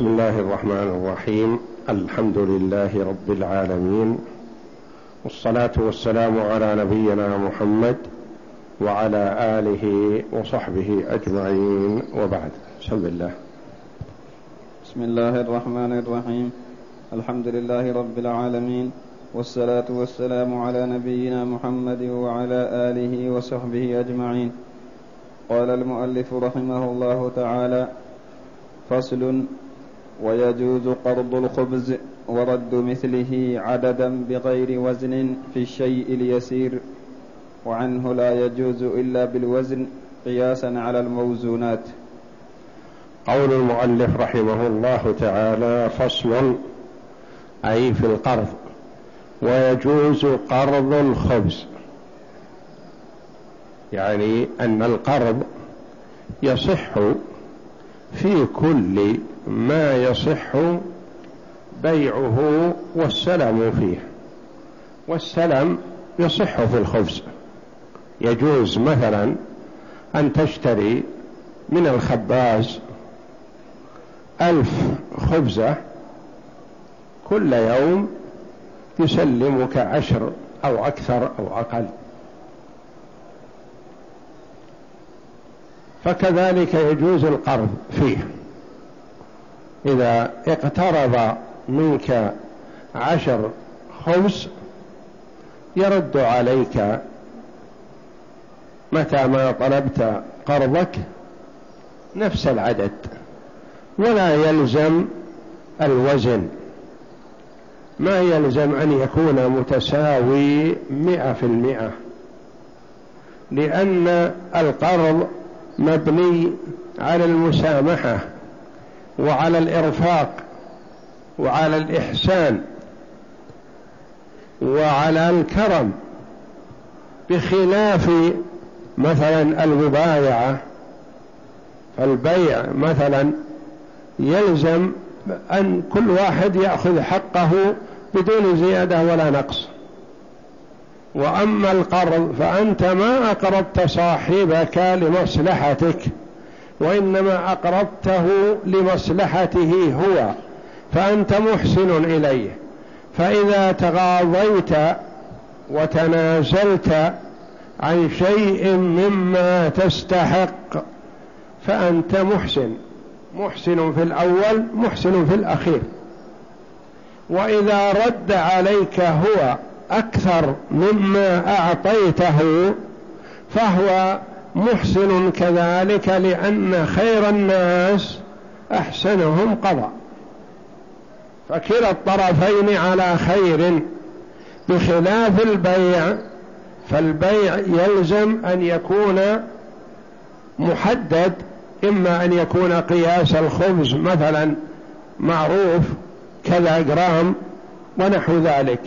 بسم الله الرحمن الرحيم. الحمد لله رب العالمين. والصلاة والسلام على نبينا محمد وعلى آله وصحبه أجمعين. وبعد بسم الله. بسم الله الرحمن الرحيم. الحمد لله رب العالمين. والصلاة والسلام على نبينا محمد وعلى آله وصحبه أجمعين. قال المؤلف رحمه الله تعالى فصل ويجوز قرض الخبز ورد مثله عددا بغير وزن في الشيء اليسير وعنه لا يجوز إلا بالوزن قياسا على الموزونات. قول المؤلف رحمه الله تعالى فصل أي في القرض ويجوز قرض الخبز. يعني أن القرض يصح في كل ما يصح بيعه والسلم فيه. والسلم يصح في الخبز. يجوز مثلا أن تشتري من الخباز ألف خبزة كل يوم يسلمك عشر أو أكثر أو أقل. فكذلك يجوز القرض فيه. إذا اقترض منك عشر خبز يرد عليك متى ما طلبت قرضك نفس العدد ولا يلزم الوزن. ما يلزم أن يكون متساوي مئة في المئة لأن القرض مبني على المسامحة. وعلى الإرفاق وعلى الإحسان وعلى الكرم بخلاف مثلا المبايعة فالبيع مثلا يلزم أن كل واحد يأخذ حقه بدون زيادة ولا نقص. وأما القرض فأنت ما أقرضت صاحبك لمصلحتك. وإنما أقرضته لمصلحته هو فأنت محسن إليه. فإذا تغاضيت وتنازلت عن شيء مما تستحق فأنت محسن. محسن في الأول محسن في الأخير. وإذا رد عليك هو أكثر مما أعطيته فهو محسن كذلك لأن خير الناس أحسنهم قضى فكلا الطرفين على خير بخلاف البيع فالبيع يلزم أن يكون محدد إما أن يكون قياس الخبز مثلا معروف كذا جرام ونحو ذلك.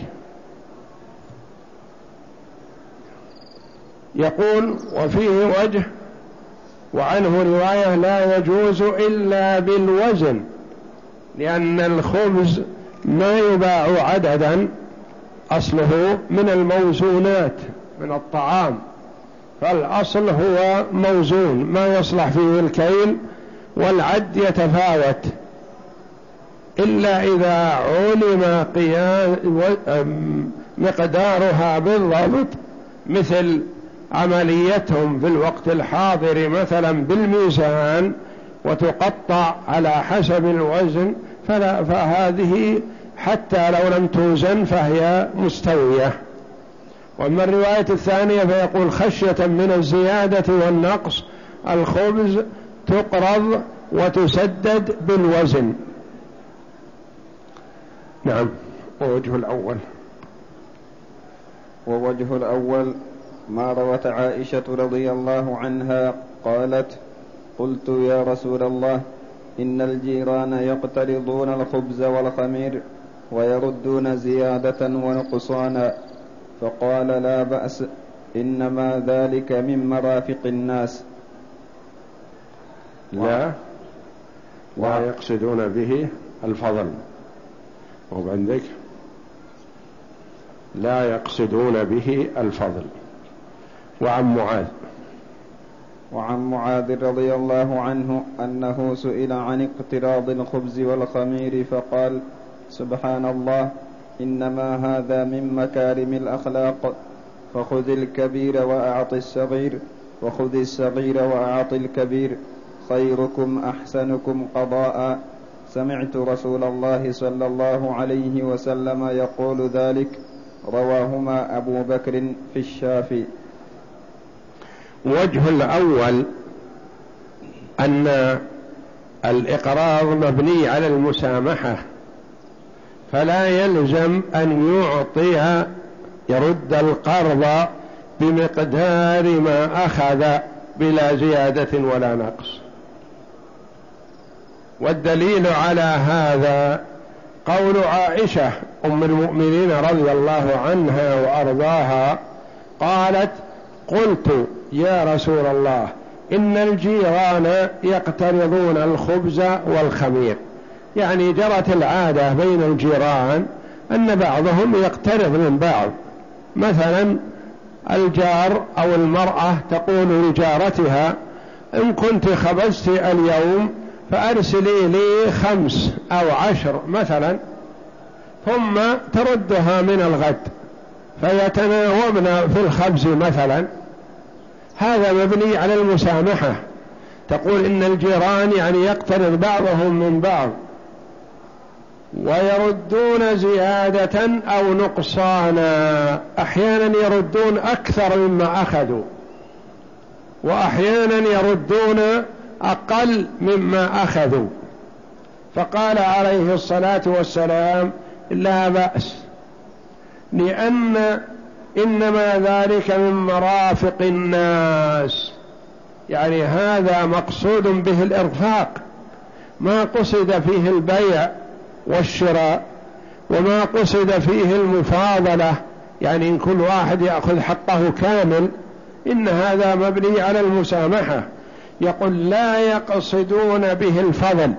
يقول وفيه وجه وعنه رواية لا يجوز إلا بالوزن لأن الخبز ما يباع عددا أصله من الموزونات من الطعام. فالأصل هو موزون ما يصلح فيه الكيل والعد يتفاوت. إلا إذا علم مقدارها بالضبط مثل عمليتهم في الوقت الحاضر مثلا بالميزان وتقطع على حسب الوزن فلا فهذه حتى لو لم توزن فهي مستوية. وأما الرواية الثانية فيقول خشية من الزيادة والنقص الخبز تقرض وتسدد بالوزن. نعم. ووجه الأول. ووجه الأول ما روت عائشة رضي الله عنها قالت قلت يا رسول الله إن الجيران يقترضون الخبز والخمير ويردون زيادة ونقصانا. فقال لا بأس إنما ذلك من مرافق الناس. لا. لا يقصدون به الفضل. وعندك لا يقصدون به الفضل. وعن معاذ. وعن معاذ رضي الله عنه أنه سئل عن اقتراض الخبز والخمير فقال سبحان الله إنما هذا من مكارم الأخلاق. فخذ الكبير واعط الصغير وخذ الصغير واعط الكبير خيركم أحسنكم قضاء. سمعت رسول الله صلى الله عليه وسلم يقول ذلك رواهما أبو بكر في الشافي وجه الأول أن الإقراض مبني على المسامحة فلا يلزم أن يعطي يرد القرض بمقدار ما أخذ بلا زيادة ولا نقص. والدليل على هذا قول عائشة أم المؤمنين رضي الله عنها وأرضاها قالت قلت يا رسول الله إن الجيران يقترضون الخبز والخمير. يعني جرت العادة بين الجيران أن بعضهم يقترض من بعض. مثلا الجار أو المرأة تقول لجارتها إن كنت خبزت اليوم فأرسلي لي خمس أو عشر مثلا ثم تردها من الغد فيتناوبن في الخبز مثلا. هذا مبني على المسامحة. تقول إن الجيران يعني يقترض بعضهم من بعض ويردون زيادة أو نقصانا. أحيانا يردون أكثر مما أخذوا وأحيانا يردون أقل مما أخذوا. فقال عليه الصلاة والسلام لا بأس لأن إنما ذلك من مرافق الناس. يعني هذا مقصود به الإرفاق. ما قصد فيه البيع والشراء وما قصد فيه المفاضلة. يعني إن كل واحد يأخذ حقه كامل إن هذا مبني على المسامحة. يقول لا يقصدون به الفضل.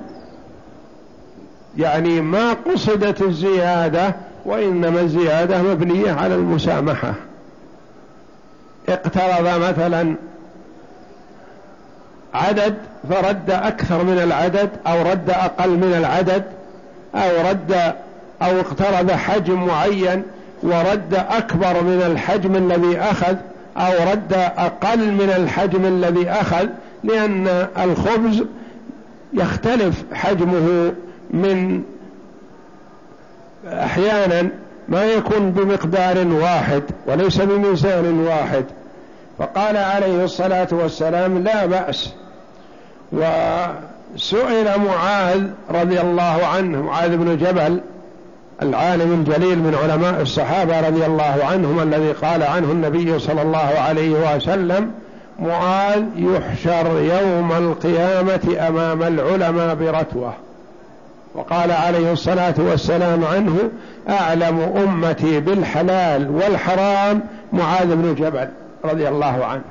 يعني ما قصدت الزيادة وإنما الزيادة مبنية على المسامحة. اقترض مثلا عدد فرد أكثر من العدد أو رد أقل من العدد أو رد أو اقترض حجم معين ورد أكبر من الحجم الذي أخذ أو رد أقل من الحجم الذي أخذ لأن الخبز يختلف حجمه من أحيانا ما يكون بمقدار واحد وليس بميزان واحد. فقال عليه الصلاة والسلام لا بأس. وسئل معاذ رضي الله عنه معاذ بن جبل العالم الجليل من علماء الصحابة رضي الله عنهم الذي قال عنه النبي صلى الله عليه وسلم معاذ يحشر يوم القيامة أمام العلماء برتوة. وقال عليه الصلاة والسلام عنه أعلم أمتي بالحلال والحرام معاذ بن جبل رضي الله عنه.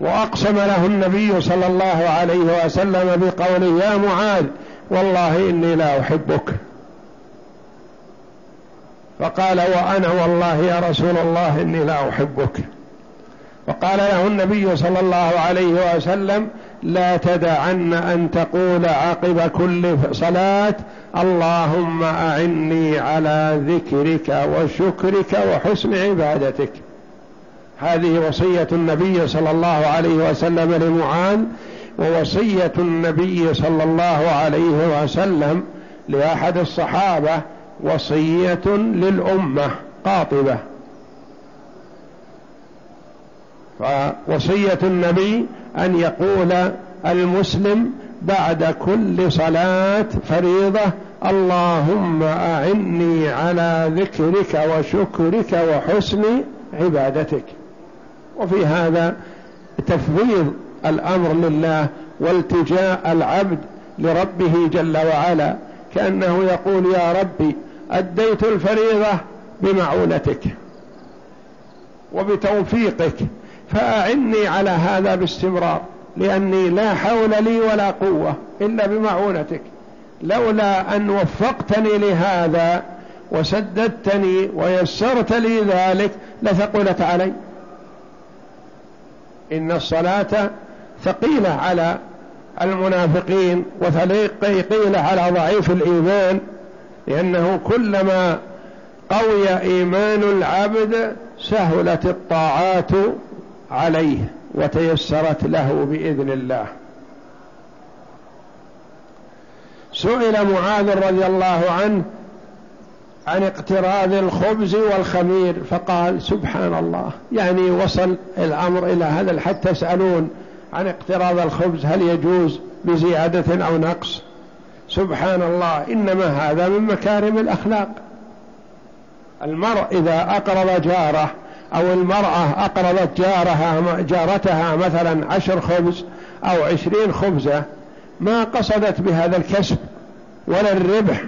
وأقسم له النبي صلى الله عليه وسلم بقوله يا معاذ والله إني لا أحبك. فقال وأنا والله يا رسول الله إني لا أحبك. وقال له النبي صلى الله عليه وسلم لا تدعن أن تقول عقب كل صلاة اللهم أعني على ذكرك وشكرك وحسن عبادتك. هذه وصية النبي صلى الله عليه وسلم لمعاذ ووصية النبي صلى الله عليه وسلم لأحد الصحابة وصية للأمة قاطبة. فوصية النبي أن يقول المسلم بعد كل صلاة فريضة اللهم أعني على ذكرك وشكرك وحسن عبادتك. وفي هذا تفويض الأمر لله والتجاء العبد لربه جل وعلا كأنه يقول يا ربي أديت الفريضة بمعونتك وبتوفيقك. فأعني على هذا باستمرار لأني لا حول لي ولا قوة إلا بمعونتك. لولا أن وفقتني لهذا وسددتني ويسرت لي ذلك لثقلت علي. إن الصلاة ثقيلة على المنافقين وثقيلة على ضعيف الإيمان لأنه كلما قوي إيمان العبد سهلت الطاعات عليه وتيسرت له بإذن الله. سئل معاذ رضي الله عنه عن اقتراض الخبز والخمير فقال سبحان الله. يعني وصل الأمر إلى هذا الحد تسألون عن اقتراض الخبز هل يجوز بزيادة أو نقص؟ سبحان الله. إنما هذا من مكارم الأخلاق. المرء إذا أقرض جاره أو المرأة أقرضت جارها جارتها مثلا عشر خبز أو عشرين خبزة ما قصدت بهذا الكسب ولا الربح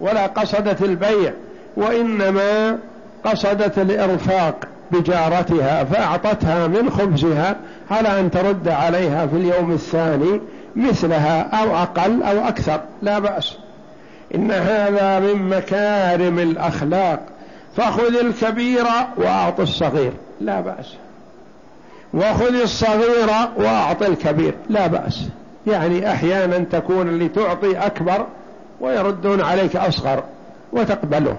ولا قصدت البيع وإنما قصدت الإرفاق بجارتها فأعطتها من خبزها على أن ترد عليها في اليوم الثاني مثلها أو أقل أو أكثر لا بأس. إن هذا من مكارم الأخلاق. فخذ الكبير وأعط الصغير. لا بأس. وخذ الصغير وأعط الكبير. لا بأس. يعني أحيانا تكون اللي تعطي أكبر ويردون عليك أصغر وتقبله.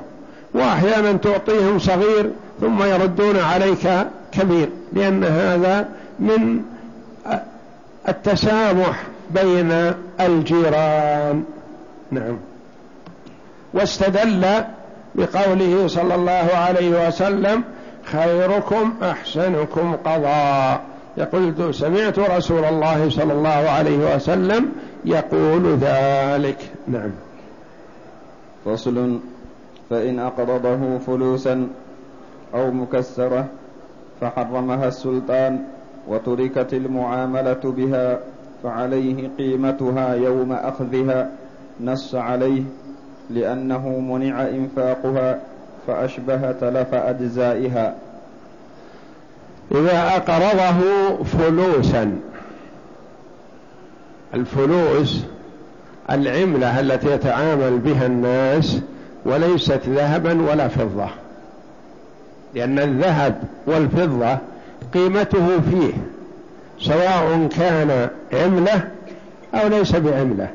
وأحيانا تعطيهم صغير ثم يردون عليك كبير. لأن هذا من التسامح بين الجيران. نعم. واستدل بقوله صلى الله عليه وسلم خيركم أحسنكم قضاء. يقول سمعت رسول الله صلى الله عليه وسلم يقول ذلك. نعم. فصل فإن أقرضه فلوسا أو مكسرة فحرمها السلطان وتركت المعاملة بها فعليه قيمتها يوم أخذها نص عليه لأنه منع إنفاقها فأشبه تلف أجزائها. إذا أقرضه فلوسا. الفلوس العملة التي يتعامل بها الناس وليست ذهبا ولا فضة. لأن الذهب والفضة قيمته فيه سواء كان عملة أو ليس بعملة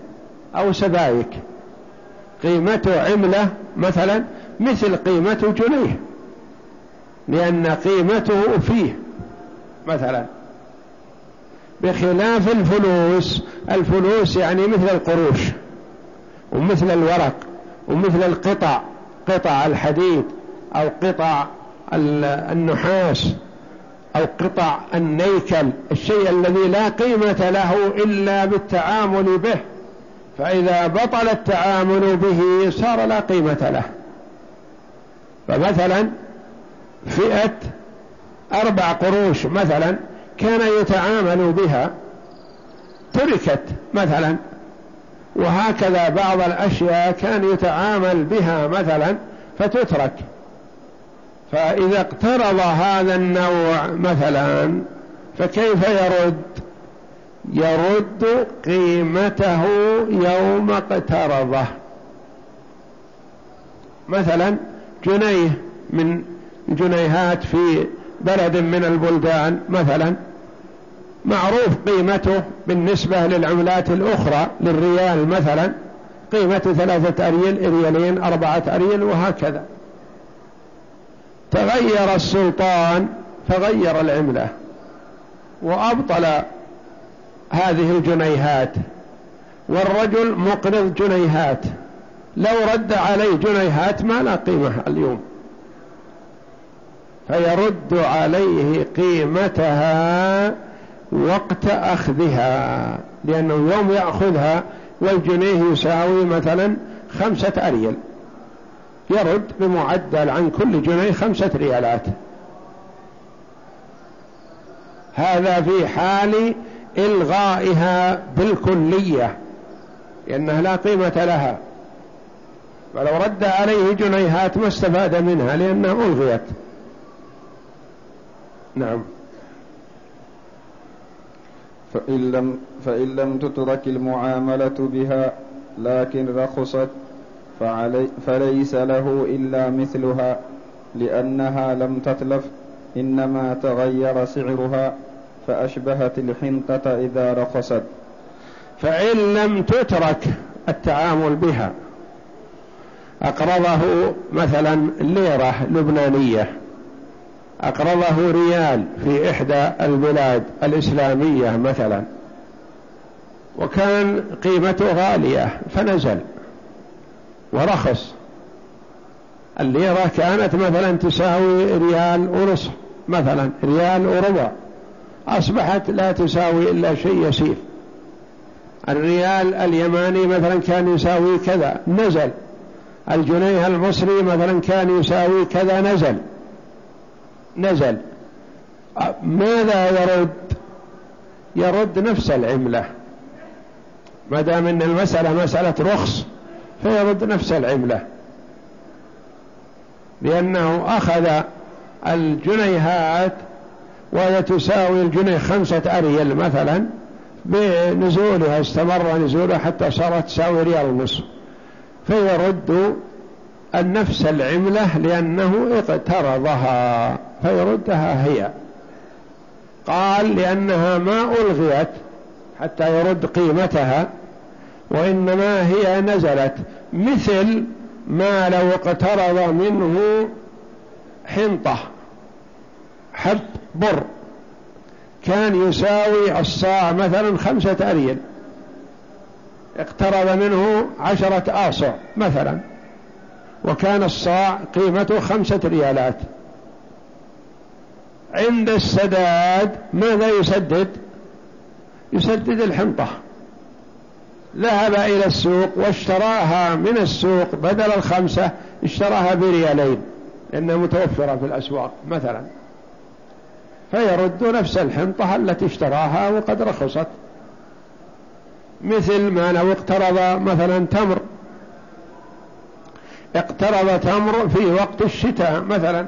أو سبائك. قيمته عملة مثلا مثل قيمة جنيه لأن قيمته فيه مثلا. بخلاف الفلوس الفلوس يعني مثل القروش ومثل الورق ومثل القطع قطع الحديد أو قطع النحاس أو قطع النيكل الشيء الذي لا قيمة له إلا بالتعامل به. فإذا بطل التعامل به صار لا قيمة له. فمثلا فئة أربع قروش مثلا كان يتعامل بها تركت مثلا وهكذا بعض الأشياء كان يتعامل بها مثلا فتترك. فإذا اقترض هذا النوع مثلا فكيف يرد؟ يرد قيمته يوم اقترضه. مثلا جنيه من جنيهات في بلد من البلدان مثلا معروف قيمته بالنسبة للعملات الأخرى للريال مثلا قيمة ثلاثة أريل ريالين أربعة أريل وهكذا. تغير السلطان فغير العملة. وأبطل هذه الجنيهات والرجل مقرض جنيهات. لو رد عليه جنيهات ما لا قيمة اليوم. فيرد عليه قيمتها وقت أخذها لأنه يوم يأخذها والجنيه يساوي مثلا خمسة أريل يرد بمعدل عن كل جنيه خمسة ريالات. هذا في حال إلغائها بالكلية لأنها لا قيمة لها. ولو رد عليه جنيهات ما استفاد منها لأنها ألغيت. نعم. فإن لم, فإن لم تترك المعاملة بها لكن رخصت فعلي فليس له إلا مثلها لأنها لم تتلف إنما تغير سعرها. فأشبهت الحنطة إذا رخصت فإن لم تترك التعامل بها أقرضه مثلا ليرة لبنانية أقرضه ريال في إحدى البلاد الإسلامية مثلا وكان قيمته غالية فنزل ورخص. الليرة كانت مثلا تساوي ريال ونصف مثلا ريال وربع. أصبحت لا تساوي إلا شيء يسير. الريال اليماني مثلا كان يساوي كذا نزل. الجنيه المصري مثلا كان يساوي كذا نزل. نزل. ماذا يرد؟ يرد نفس العملة. ما دام إن المسألة مسألة رخص فيرد نفس العملة. لأنه أخذ الجنيهات وهي تساوي الجنيه خمسة أريل مثلا بنزولها استمر نزولها حتى صارت تساوي ريال ونصف. فيرد النفس العملة لأنه اقترضها فيردها هي. قال لأنها ما ألغيت حتى يرد قيمتها وإنما هي نزلت. مثل ما لو اقترض منه حنطة. حب بر. كان يساوي الصاع مثلا خمسة أريل. اقترض منه عشرة آصع مثلا. وكان الصاع قيمته خمسة ريالات. عند السداد ماذا يسدد؟ يسدد الحنطة. ذهب إلى السوق واشتراها من السوق بدل الخمسة اشتراها بريالين. لأنها متوفرة في الأسواق مثلا. فيرد نفس الحنطة التي اشتراها وقد رخصت. مثل ما لو اقترض مثلا تمر. اقترض تمر في وقت الشتاء مثلا.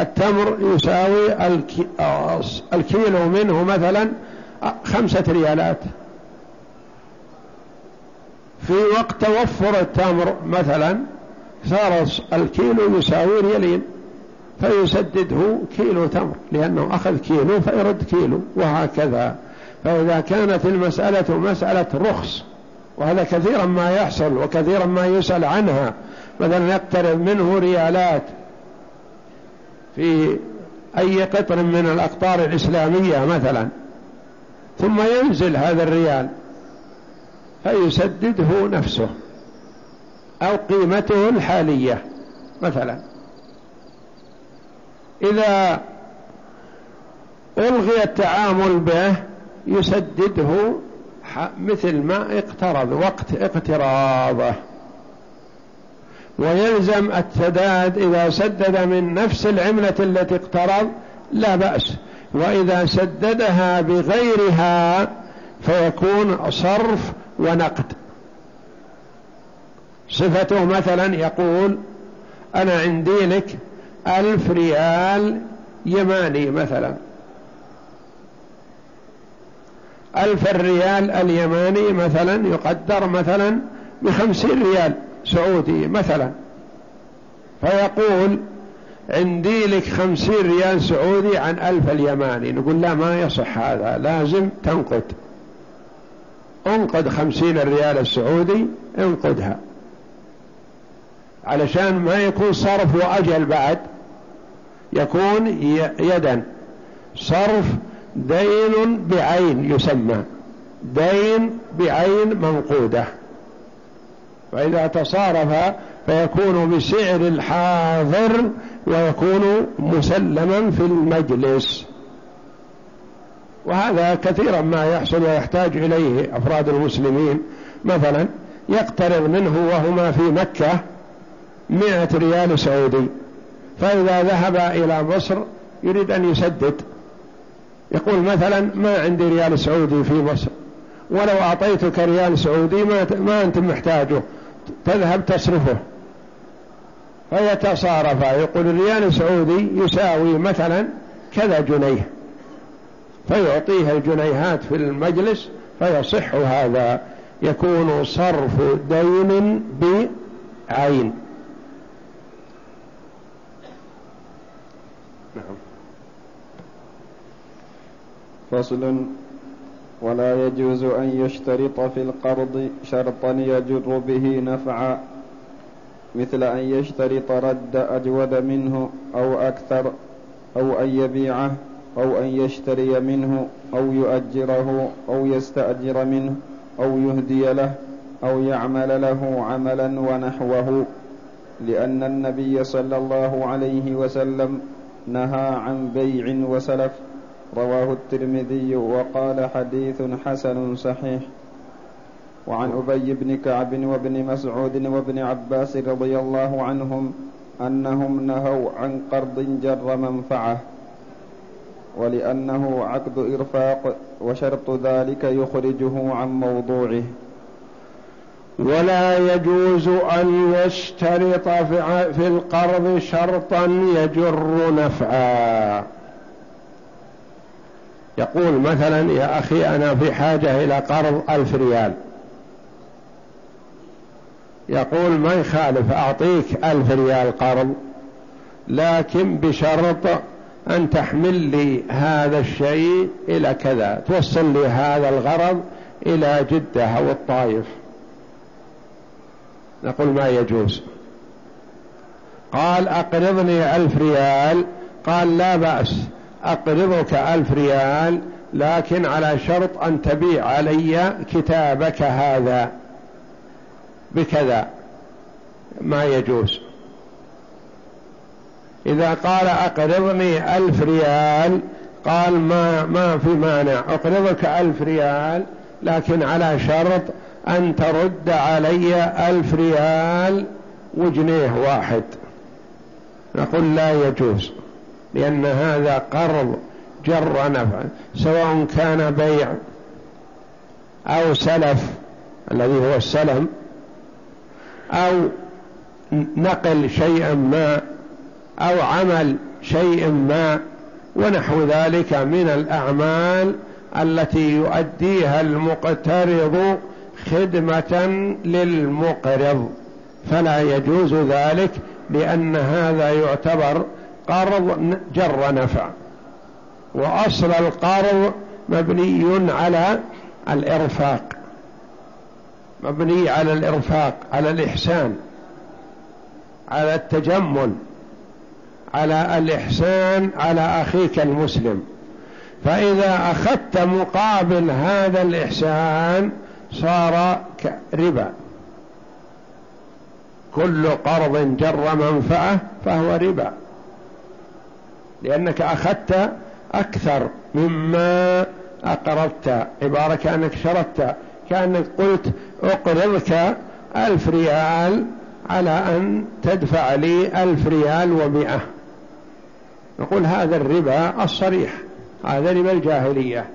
التمر يساوي الكيلو منه مثلا خمسة ريالات. في وقت توفر التمر مثلا صار الكيلو يساوي ريالين. فيسدده كيلو تمر لأنه أخذ كيلو فيرد كيلو وهكذا. فإذا كانت المسألة مسألة رخص وهذا كثيرا ما يحصل وكثيرا ما يسأل عنها. مثلا يقترب منه ريالات في أي قطر من الأقطار الإسلامية مثلا ثم ينزل هذا الريال فيسدده نفسه أو قيمته الحالية مثلا. إذا ألغي التعامل به يسدده مثل ما اقترض وقت اقتراضه. ويلزم السداد إذا سدد من نفس العملة التي اقترض لا بأس. وإذا سددها بغيرها فيكون صرف ونقد. صفته مثلا يقول أنا عندي لك ألف ريال يماني مثلا. ألف الريال اليماني مثلا يقدر مثلا بخمسين ريال سعودي مثلا. فيقول عندي لك خمسين ريال سعودي عن ألف اليماني. نقول لا ما يصح هذا لازم تنقد. انقد خمسين الريال السعودي انقدها. علشان ما يكون صرف وأجل بعد. يكون يدا. صرف دين بعين يسمى. دين بعين منقودة. فإذا تصارف فيكون بسعر الحاضر ويكون مسلما في المجلس. وهذا كثيرا ما يحصل ويحتاج إليه أفراد المسلمين. مثلا يقترض منه وهما في مكة مئة ريال سعودي. فإذا ذهب إلى مصر يريد أن يسدد. يقول مثلا ما عندي ريال سعودي في مصر. ولو أعطيتك ريال سعودي ما, ما أنت محتاجه. تذهب تصرفه. فيتصارف. يقول الريال السعودي يساوي مثلا كذا جنيه. فيعطيه الجنيهات في المجلس فيصح هذا. يكون صرف دين بعين. نعم. فصل. ولا يجوز أن يشترط في القرض شرطا يجر به نفعا مثل أن يشترط رد أجود منه أو أكثر أو أن يبيعه أو أن يشتري منه أو يؤجره أو يستأجر منه أو يهدي له أو يعمل له عملا ونحوه. لأن النبي صلى الله عليه وسلم نهى عن بيع وسلف رواه الترمذي وقال حديث حسن صحيح. وعن أبي بن كعب وابن مسعود وابن عباس رضي الله عنهم أنهم نهوا عن قرض جر منفعة ولأنه عقد إرفاق وشرط ذلك يخرجه عن موضوعه. ولا يجوز أن يشترط في القرض شرطا يجر نفعا. يقول مثلا يا أخي أنا في حاجة إلى قرض ألف ريال. يقول ما يخالف أعطيك ألف ريال قرض لكن بشرط أن تحمل لي هذا الشيء إلى كذا توصل لي هذا الغرض إلى جدة أو الطائف. نقول ما يجوز. قال أقرضني ألف ريال. قال لا بأس أقرضك ألف ريال لكن على شرط أن تبيع علي كتابك هذا. بكذا. ما يجوز. إذا قال أقرضني ألف ريال قال ما, ما في مانع. أقرضك ألف ريال لكن على شرط أن ترد علي ألف ريال وجنيه واحد. نقول لا يجوز لأن هذا قرض جر نفع سواء كان بيع أو سلف الذي هو السلم أو نقل شيئا ما أو عمل شيء ما ونحو ذلك من الأعمال التي يؤديها المقترض خدمة للمقرض. فلا يجوز ذلك لأن هذا يعتبر قرض جر نفع. وأصل القرض مبني على الإرفاق. مبني على الإرفاق على الإحسان على التجمل على الإحسان على أخيك المسلم. فإذا أخذت مقابل هذا الإحسان صار ربا كل قرض جر منفعة فهو ربا. لأنك أخذت أكثر مما أقرضت. عبارة كأنك شرطت كأنك قلت أقرضك ألف ريال على أن تدفع لي ألف ريال ومئة. نقول هذا الربا الصريح. هذا ربا الجاهلية.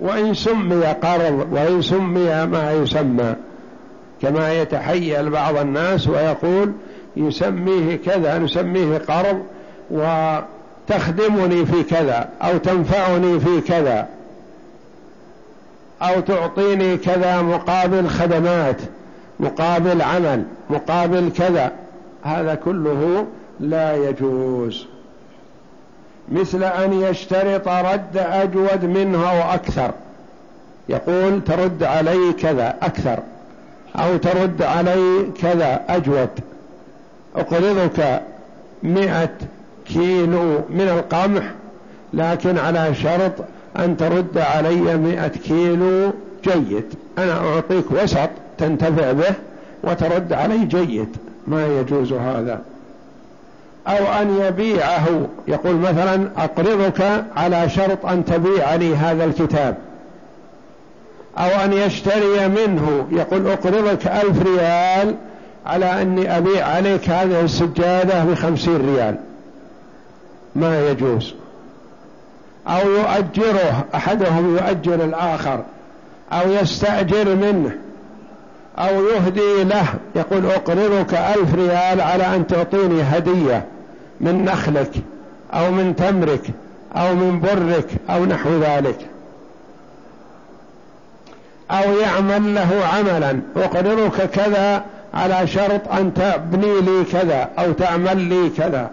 وإن سمي قرض وإن سمي ما يسمى كما يتحيل بعض الناس ويقول يسميه كذا نسميه قرض وتخدمني في كذا أو تنفعني في كذا أو تعطيني كذا مقابل خدمات مقابل عمل مقابل كذا. هذا كله لا يجوز. مثل أن يشترط رد أجود منه أو أكثر يقول ترد علي كذا أكثر أو ترد علي كذا أجود. أقرضك مئة كيلو من القمح لكن على شرط أن ترد علي مئة كيلو جيد. أنا أعطيك وسط تنتفع به وترد علي جيد. ما يجوز هذا؟ أو أن يبيعه. يقول مثلا أقرضك على شرط أن تبيع لي هذا الكتاب. أو أن يشتري منه. يقول أقرضك ألف ريال على أني أبيع عليك هذه السجادة بخمسين ريال. ما يجوز. أو يؤجره. أحدهم يؤجر الآخر. أو يستأجر منه. أو يهدي له. يقول أقرضك ألف ريال على أن تعطيني هدية. من نخلك أو من تمرك أو من برك أو نحو ذلك. أو يعمل له عملا أقرضك كذا على شرط أن تبني لي كذا أو تعمل لي كذا.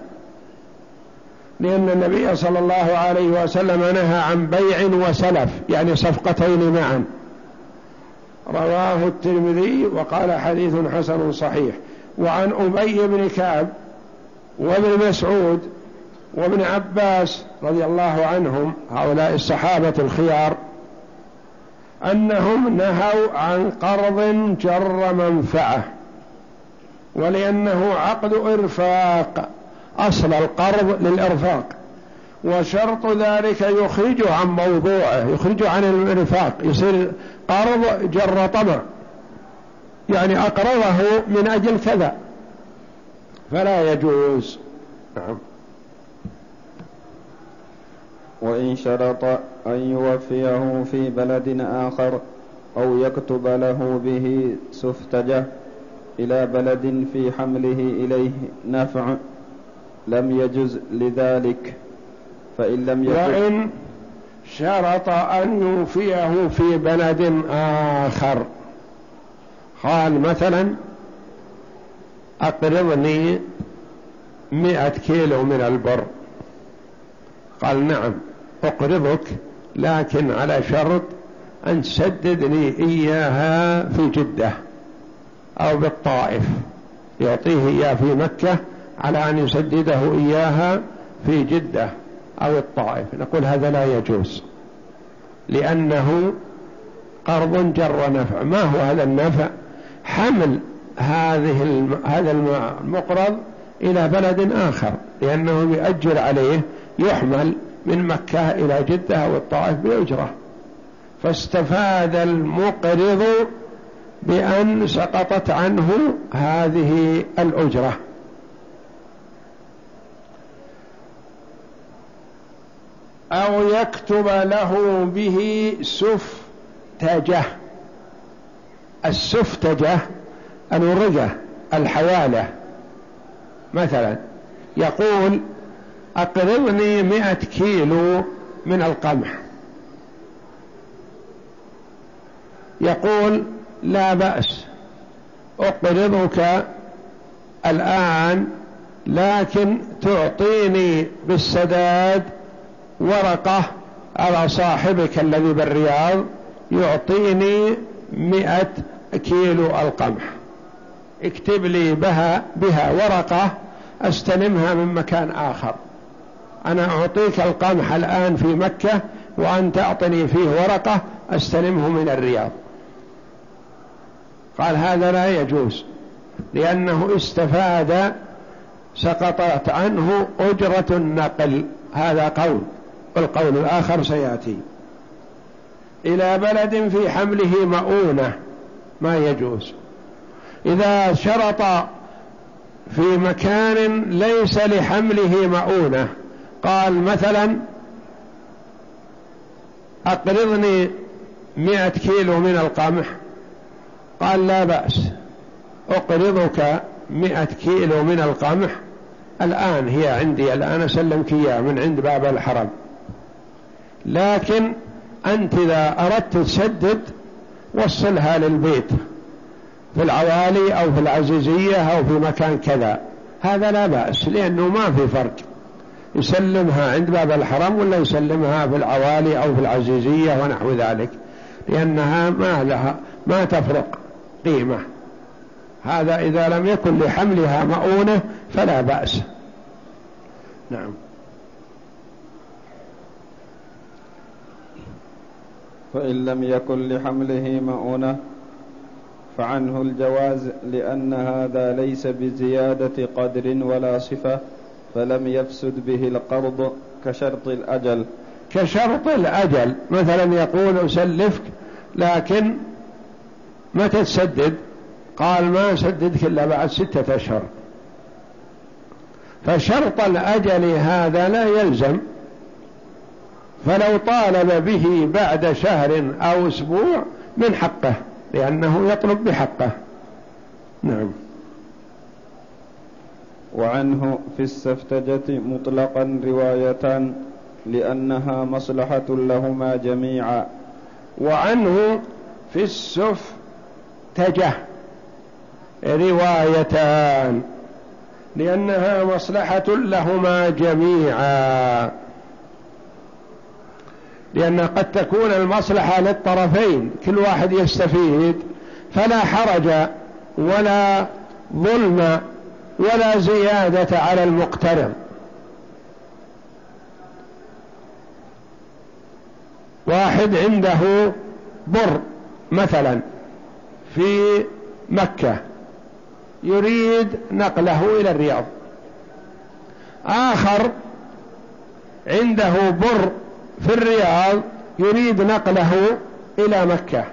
لأن النبي صلى الله عليه وسلم نهى عن بيع وسلف يعني صفقتين معا. رواه الترمذي وقال حديث حسن صحيح. وعن أبي بن كعب وابن مسعود وابن عباس رضي الله عنهم هؤلاء الصحابة الخيار أنهم نهوا عن قرض جر منفعة ولأنه عقد إرفاق أصل القرض للإرفاق وشرط ذلك يخرجه عن موضوعه يخرجه عن الإرفاق يصير قرض جر طمع يعني أقرضه من أجل كذا. فلا يجوز. نعم. وإن شرط أن يوفيه في بلد آخر أو يكتب له به سفتجة إلى بلد في حمله إليه نفع لم يجز لذلك فإن لم يكن وإن شرط أن يوفيه في بلد آخر. قال مثلا أقرضني مئة كيلو من البر. قال نعم أقرضك لكن على شرط أن تسددني إياها في جدة أو بالطائف. يعطيه إياه في مكة على أن يسدده إياها في جدة أو الطائف. نقول هذا لا يجوز لأنه قرض جر نفع. ما هو هذا النفع؟ حمل هذه. هذا المقرض إلى بلد آخر لأنه يؤجر عليه يحمل من مكة إلى جدة أو الطائف بأجرة فاستفاد المقرض بأن سقطت عنه هذه الأجرة أو يكتب له به سفتجة السفتجة الورقة الحوالة. مثلا يقول أقرضني مئة كيلو من القمح. يقول لا بأس أقرضك الآن لكن تعطيني بالسداد ورقة على صاحبك الذي بالرياض يعطيني مئة كيلو القمح. اكتب لي بها, بها ورقة أستلمها من مكان آخر. أنا أعطيك القمح الآن في مكة وأن تعطني فيه ورقة أستلمه من الرياض. قال هذا لا يجوز لأنه استفاد سقطت عنه أجرة النقل. هذا قول والقول الآخر سيأتي. إلى بلد في حمله مؤونة ما يجوز. إذا شرط في مكان ليس لحمله مؤونة قال مثلا أقرضني مئة كيلو من القمح قال لا بأس أقرضك مئة كيلو من القمح الآن هي عندي الآن أسلمك إياه من عند باب الحرم. لكن أنت إذا أردت تسدد وصلها للبيت. في العوالي أو في العزيزية أو في مكان كذا. هذا لا بأس لأنه ما في فرق. يسلمها عند باب الحرم ولا يسلمها في العوالي أو في العزيزية ونحو ذلك؟ لأنها ما لها ما تفرق قيمة. هذا إذا لم يكن لحملها مؤونة فلا بأس. نعم. فإن لم يكن لحمله مؤونة فعنه الجواز لأن هذا ليس بزيادة قدر ولا صفة فلم يفسد به القرض كشرط الأجل. كشرط الأجل. مثلا يقول أسلفك لكن متى تسدد؟ قال ما سددك إلا بعد ستة أشهر. فشرط الأجل هذا لا يلزم. فلو طالب به بعد شهر أو أسبوع من حقه. لأنه يطلب بحقه. نعم. وعنه في السفتجة مطلقا روايتان لأنها مصلحة لهما جميعا. وعنه في السفتجة روايتان لأنها مصلحة لهما جميعا. لأن قد تكون المصلحة للطرفين كل واحد يستفيد فلا حرج ولا ظلم ولا زيادة على المقترض واحد عنده بر مثلا في مكة يريد نقله إلى الرياض. آخر عنده بر في الرياض يريد نقله إلى مكة.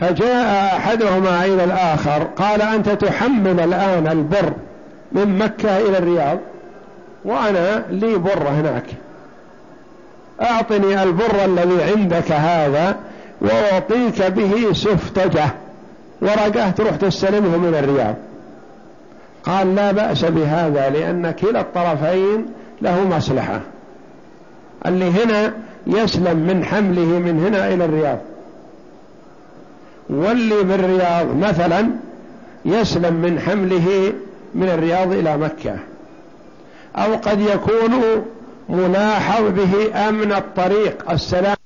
فجاء أحدهما إلى الآخر قال أنت تحمل الآن البر من مكة إلى الرياض وأنا لي بر هناك. أعطني البر الذي عندك هذا وأعطيك به سفتجة ورقة تروح تستلمه من الرياض. قال لا بأس بهذا لأن كلا الطرفين له مصلحة. اللي هنا يسلم من حمله من هنا إلى الرياض. واللي بالرياض مثلا يسلم من حمله من الرياض إلى مكة. أو قد يكون ملاحظ به أمن الطريق. السلام